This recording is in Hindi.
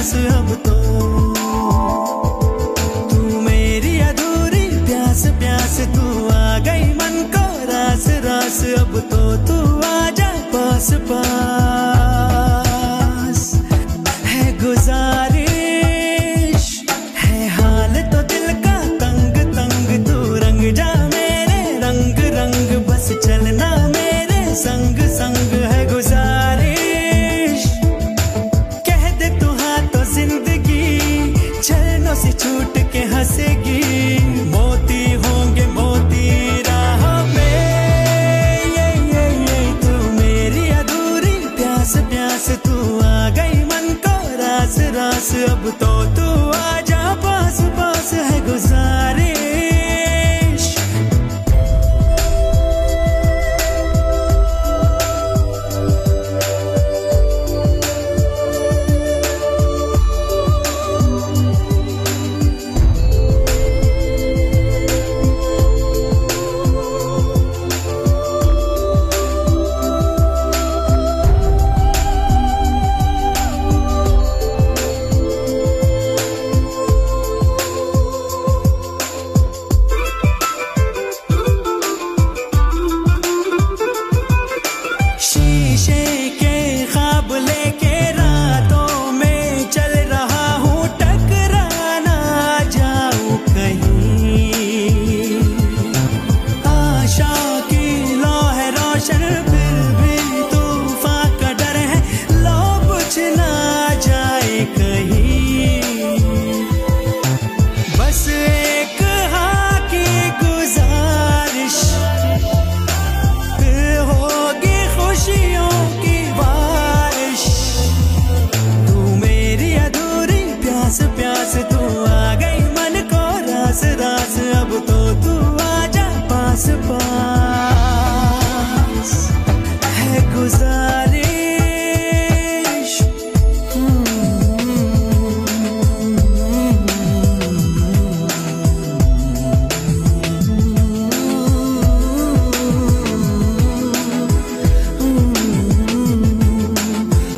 बस अब तो। तू मेरी अधूरी प्यास प्यास, तू आ गई मन को रास रास। अब तो तू आ जा पास पास। है गुजार। छूट के हंसेगी। मोती होंगे, मोती राह में ये ये ये, तू मेरी अधूरी। प्यास प्यास, तू आ गई मन को। रास रास, अब तो shaking रास रास अब तो तू